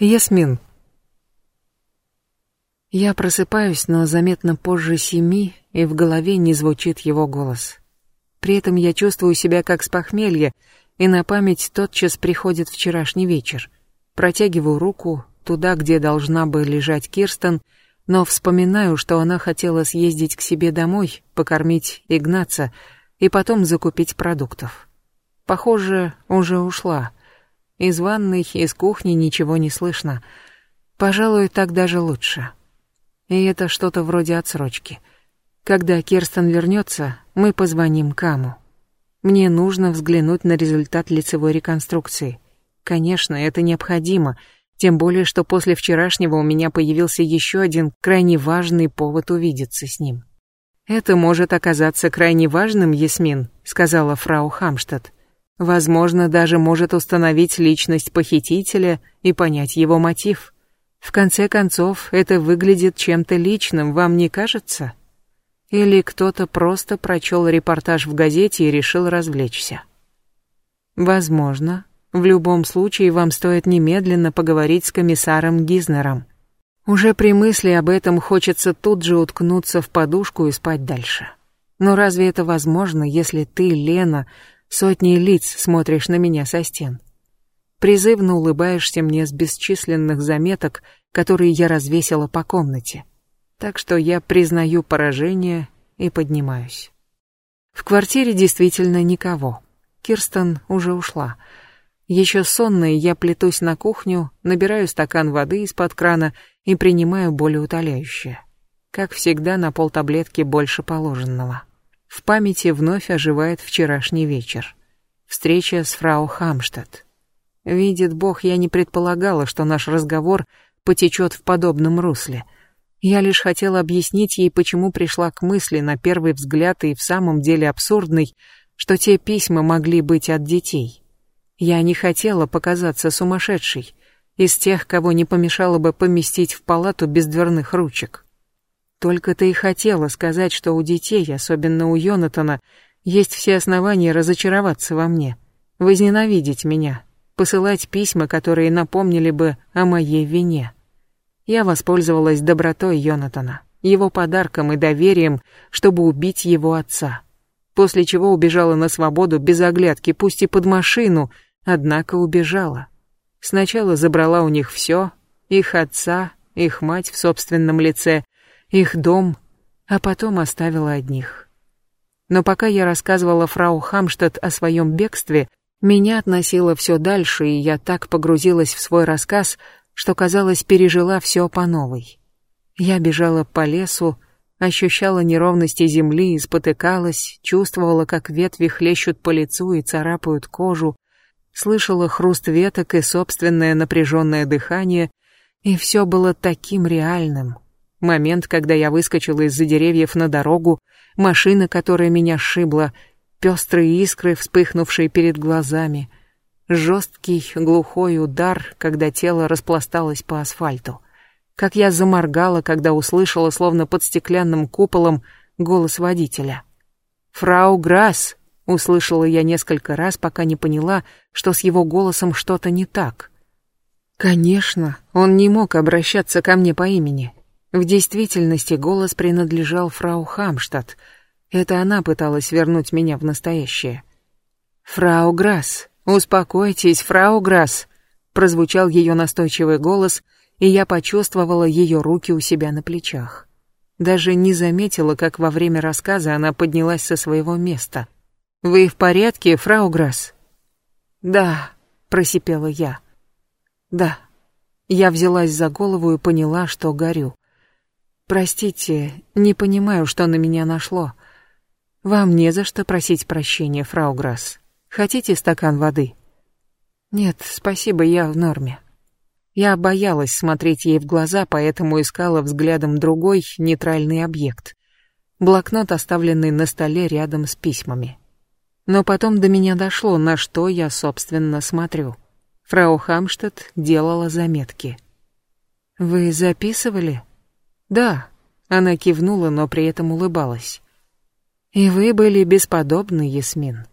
Ясмин. Я просыпаюсь, но заметно позже семи, и в голове не звучит его голос. При этом я чувствую себя как с похмелья, и на память тотчас приходит вчерашний вечер. Протягиваю руку туда, где должна бы лежать Кирстен, но вспоминаю, что она хотела съездить к себе домой, покормить Игнаца и потом закупить продуктов. Похоже, уже ушла. Из ванной, из кухни ничего не слышно. Пожалуй, так даже лучше. И это что-то вроде отсрочки. Когда Керстен вернется, мы позвоним Каму. Мне нужно взглянуть на результат лицевой реконструкции. Конечно, это необходимо, тем более, что после вчерашнего у меня появился еще один крайне важный повод увидеться с ним. «Это может оказаться крайне важным, Ясмин», — сказала фрау Хамштадт. Возможно, даже может установить личность похитителя и понять его мотив. В конце концов, это выглядит чем-то личным, вам не кажется? Или кто-то просто прочел репортаж в газете и решил развлечься? Возможно. В любом случае, вам стоит немедленно поговорить с комиссаром Гизнером. Уже при мысли об этом хочется тут же уткнуться в подушку и спать дальше. Но разве это возможно, если ты, Лена, Сотни лиц смотришь на меня со стен. Призывно улыбаешься мне с бесчисленных заметок, которые я развесила по комнате. Так что я признаю поражение и поднимаюсь. В квартире действительно никого. Кирстен уже ушла. Еще сонная я плетусь на кухню, набираю стакан воды из-под крана и принимаю болеутоляющее. Как всегда, на полтаблетки больше положенного. В памяти вновь оживает вчерашний вечер. Встреча с фрау Хамштадт. Видит Бог, я не предполагала, что наш разговор потечет в подобном русле. Я лишь хотела объяснить ей, почему пришла к мысли на первый взгляд и в самом деле абсурдной, что те письма могли быть от детей. Я не хотела показаться сумасшедшей, из тех, кого не помешало бы поместить в палату без дверных ручек. Только ты и хотела сказать, что у детей, особенно у Йонатана, есть все основания разочароваться во мне, возненавидеть меня, посылать письма, которые напомнили бы о моей вине. Я воспользовалась добротой Йонатана, его подарком и доверием, чтобы убить его отца. После чего убежала на свободу без оглядки, пусть и под машину, однако убежала. Сначала забрала у них все, их отца, их мать в собственном лице, их дом, а потом оставила одних. Но пока я рассказывала фрау Хамштадт о своем бегстве, меня относило все дальше, и я так погрузилась в свой рассказ, что, казалось, пережила все по новой. Я бежала по лесу, ощущала неровности земли спотыкалась, чувствовала, как ветви хлещут по лицу и царапают кожу, слышала хруст веток и собственное напряженное дыхание, и все было таким реальным, Момент, когда я выскочила из-за деревьев на дорогу, машина, которая меня сшибла, пестрые искры, вспыхнувшие перед глазами, жесткий глухой удар, когда тело распласталось по асфальту. Как я заморгала, когда услышала, словно под стеклянным куполом, голос водителя. «Фрау Грасс!» — услышала я несколько раз, пока не поняла, что с его голосом что-то не так. Конечно, он не мог обращаться ко мне по имени. В действительности голос принадлежал фрау Хамштадт. Это она пыталась вернуть меня в настоящее. «Фрау Грасс, успокойтесь, фрау Грасс!» Прозвучал ее настойчивый голос, и я почувствовала ее руки у себя на плечах. Даже не заметила, как во время рассказа она поднялась со своего места. «Вы в порядке, фрау Грасс?» «Да», — просипела я. «Да». Я взялась за голову и поняла, что горю. Простите, не понимаю, что на меня нашло. Вам не за что просить прощения, фрау Грасс. Хотите стакан воды? Нет, спасибо, я в норме. Я боялась смотреть ей в глаза, поэтому искала взглядом другой, нейтральный объект. Блокнот, оставленный на столе рядом с письмами. Но потом до меня дошло, на что я, собственно, смотрю. Фрау Хамштадт делала заметки. «Вы записывали?» «Да», — она кивнула, но при этом улыбалась. «И вы были бесподобны, Ясмин.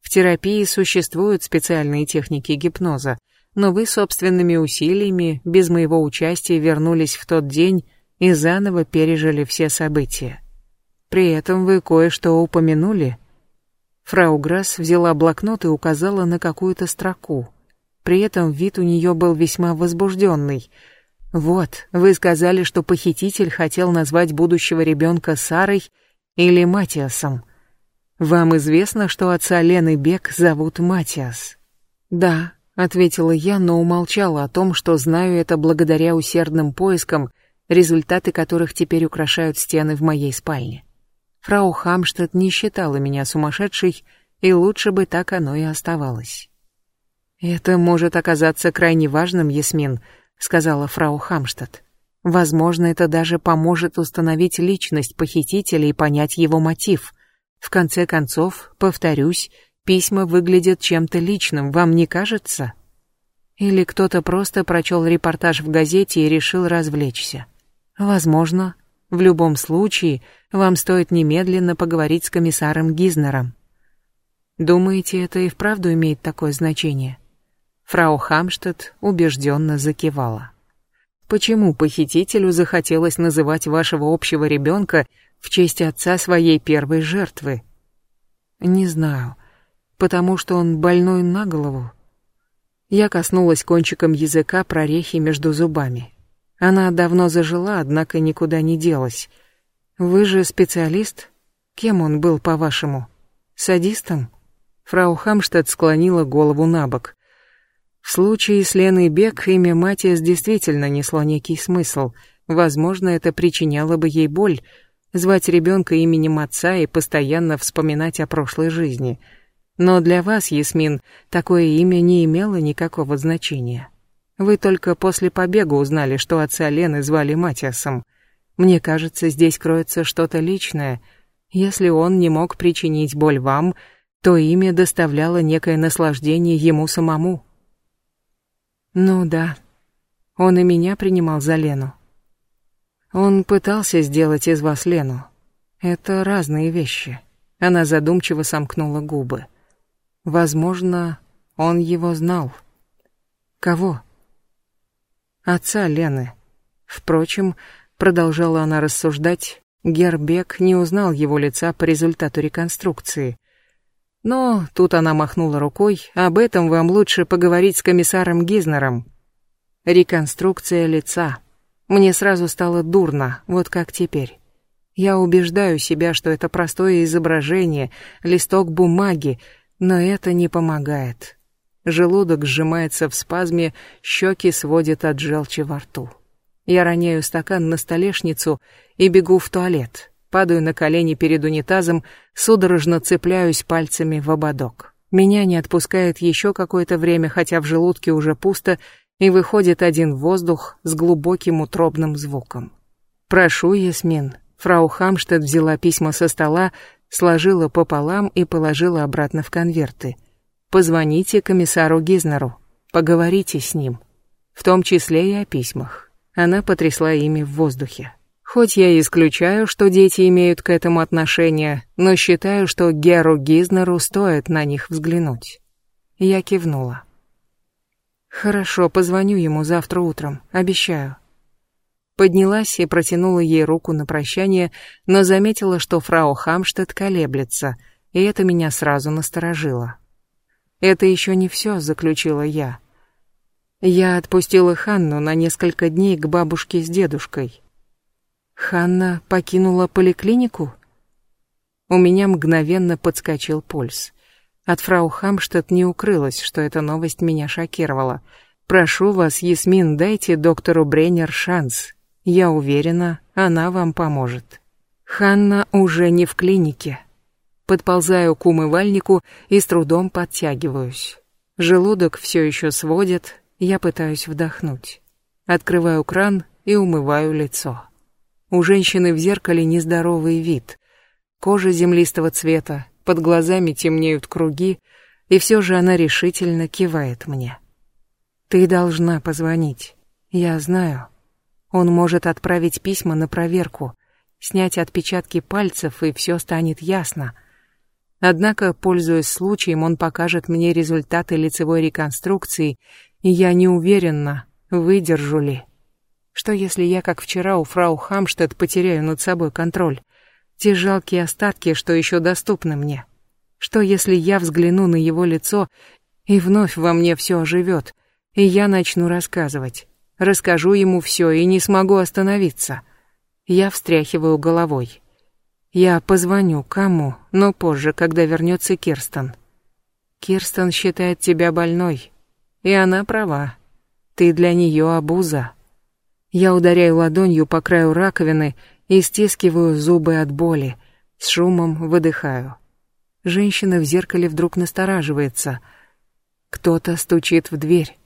В терапии существуют специальные техники гипноза, но вы собственными усилиями, без моего участия, вернулись в тот день и заново пережили все события. При этом вы кое-что упомянули. Фрау Грасс взяла блокнот и указала на какую-то строку. При этом вид у нее был весьма возбужденный. «Вот, вы сказали, что похититель хотел назвать будущего ребенка Сарой или Матиасом. Вам известно, что отца Лены Бек зовут Матиас?» «Да», — ответила я, но умолчала о том, что знаю это благодаря усердным поискам, результаты которых теперь украшают стены в моей спальне. Фрау Хамштадт не считала меня сумасшедшей, и лучше бы так оно и оставалось. «Это может оказаться крайне важным, Ясмин», — сказала фрау Хамштадт. «Возможно, это даже поможет установить личность похитителя и понять его мотив. В конце концов, повторюсь, письма выглядят чем-то личным, вам не кажется?» Или кто-то просто прочел репортаж в газете и решил развлечься. Возможно. В любом случае, вам стоит немедленно поговорить с комиссаром Гизнером. Думаете, это и вправду имеет такое значение? Фрау Хамштедт убежденно закивала. Почему похитителю захотелось называть вашего общего ребенка в честь отца своей первой жертвы? Не знаю, потому что он больной на голову. Я коснулась кончиком языка прорехи между зубами. Она давно зажила, однако никуда не делась. Вы же специалист? Кем он был, по-вашему? Садистом? Фрау Хамштедт склонила голову на бок. В случае с Леной Бек имя Матиас действительно несло некий смысл. Возможно, это причиняло бы ей боль, звать ребенка именем отца и постоянно вспоминать о прошлой жизни. Но для вас, Ясмин, такое имя не имело никакого значения. Вы только после побега узнали, что отца Лены звали Матиасом. Мне кажется, здесь кроется что-то личное. Если он не мог причинить боль вам, то имя доставляло некое наслаждение ему самому. Ну да, он и меня принимал за Лену. Он пытался сделать из вас Лену. Это разные вещи. Она задумчиво сомкнула губы. Возможно, он его знал. Кого? Отца Лены. Впрочем, продолжала она рассуждать, Гербек не узнал его лица по результату реконструкции. Но тут она махнула рукой, об этом вам лучше поговорить с комиссаром Гизнером. Реконструкция лица. Мне сразу стало дурно, вот как теперь. Я убеждаю себя, что это простое изображение, листок бумаги, но это не помогает. Желудок сжимается в спазме, щеки сводят от желчи во рту. Я роняю стакан на столешницу и бегу в туалет падаю на колени перед унитазом, судорожно цепляюсь пальцами в ободок. Меня не отпускает еще какое-то время, хотя в желудке уже пусто, и выходит один воздух с глубоким утробным звуком. «Прошу, Ясмин». Фрау Хамштедт взяла письма со стола, сложила пополам и положила обратно в конверты. «Позвоните комиссару Гизнеру, поговорите с ним, в том числе и о письмах». Она потрясла ими в воздухе. Хоть я и исключаю, что дети имеют к этому отношение, но считаю, что Геру Гизнеру стоит на них взглянуть. Я кивнула. Хорошо, позвоню ему завтра утром, обещаю. Поднялась и протянула ей руку на прощание, но заметила, что фрау Хамштедт колеблется, и это меня сразу насторожило. Это еще не все, заключила я. Я отпустила Ханну на несколько дней к бабушке с дедушкой. Ханна покинула поликлинику? У меня мгновенно подскочил пульс. От фрау Хамштадт не укрылось, что эта новость меня шокировала. Прошу вас, Ясмин, дайте доктору Бреннер шанс. Я уверена, она вам поможет. Ханна уже не в клинике. Подползаю к умывальнику и с трудом подтягиваюсь. Желудок все еще сводит, я пытаюсь вдохнуть. Открываю кран и умываю лицо. У женщины в зеркале нездоровый вид. Кожа землистого цвета, под глазами темнеют круги, и все же она решительно кивает мне. «Ты должна позвонить. Я знаю. Он может отправить письма на проверку, снять отпечатки пальцев, и все станет ясно. Однако, пользуясь случаем, он покажет мне результаты лицевой реконструкции И я не уверена, выдержу ли. Что если я, как вчера у фрау Хамштедт, потеряю над собой контроль? Те жалкие остатки, что еще доступны мне. Что если я взгляну на его лицо, и вновь во мне все оживет, и я начну рассказывать. Расскажу ему все и не смогу остановиться. Я встряхиваю головой. Я позвоню кому, но позже, когда вернется Кирстен. Кирстен считает тебя больной, и она права. Ты для нее обуза. Я ударяю ладонью по краю раковины и стискиваю зубы от боли. С шумом выдыхаю. Женщина в зеркале вдруг настораживается. Кто-то стучит в дверь.